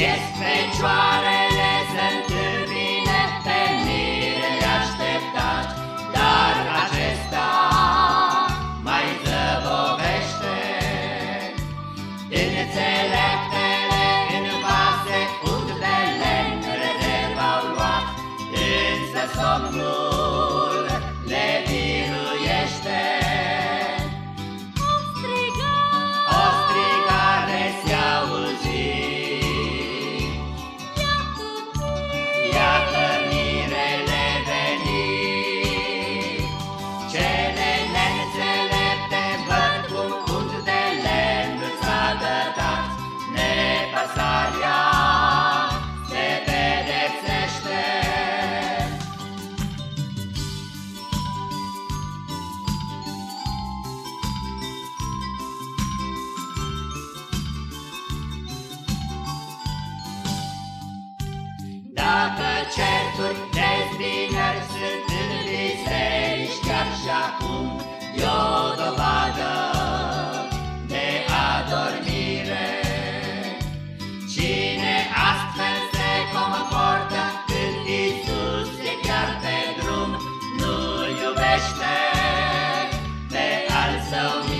Yes, they try. Al său